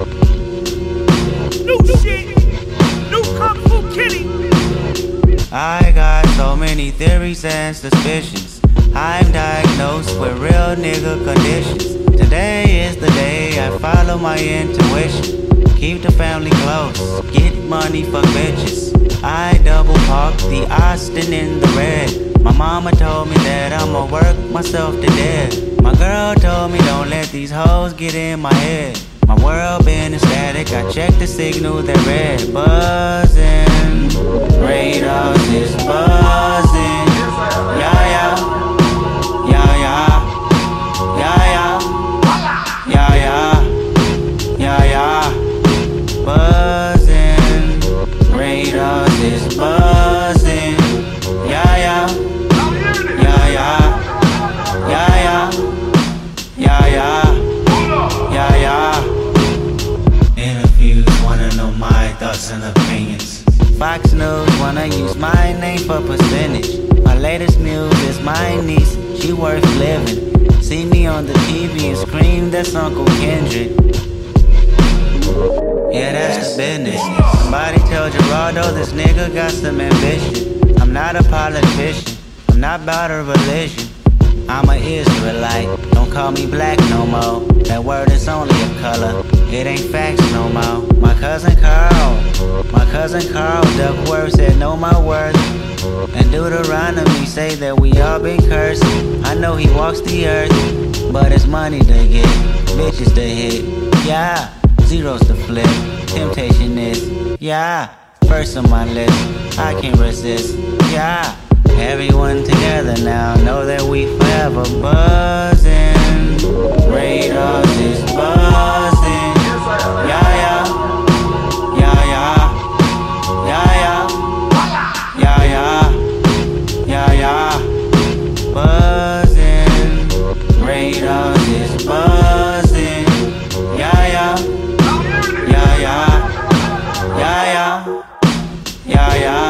New shit. New Kung Fu Kenny. I got so many theories and suspicions. I'm diagnosed with real nigga conditions. Today is the day I follow my intuition. Keep the family close, get money for bitches. I double park the Aston in the red. My mama told me that I'ma work myself to death. My girl told me don't let these hoes get in my head. My world been static. I check the signal that red buzzing. Radars is buzzing. Yeah, yeah. Yeah, yeah. Yeah, yeah. Yeah, yeah. Yeah, yeah. Buzzing. Radars is buzzing. And opinions. Fox News wanna use my name for percentage. My latest news is my niece, she worth living. See me on the TV and scream, that's Uncle Kendrick. Yeah, that's the business. Somebody tell Geraldo this nigga got some ambition. I'm not a politician, I'm not about a religion. I'm a Israelite, don't call me black no more. That word is only a color, it ain't facts no more. My cousin Carl, my cousin Carl Duckworth said, Know my worth. And Deuteronomy say that we all been cursed. I know he walks the earth, but it's money to get, bitches to hit. Yeah, zeros to flip. Temptation is, yeah, first on my list. I can't resist, yeah. Everyone together now, know that we have a buzzing. Radars is buzzing. Yeah, yeah. Yeah, yeah. Yeah, yeah. Yeah, yeah. Yeah, yeah. Buzzing. Radars is buzzing. Yeah, yeah. Yeah, yeah. Yeah, yeah. Yeah, yeah.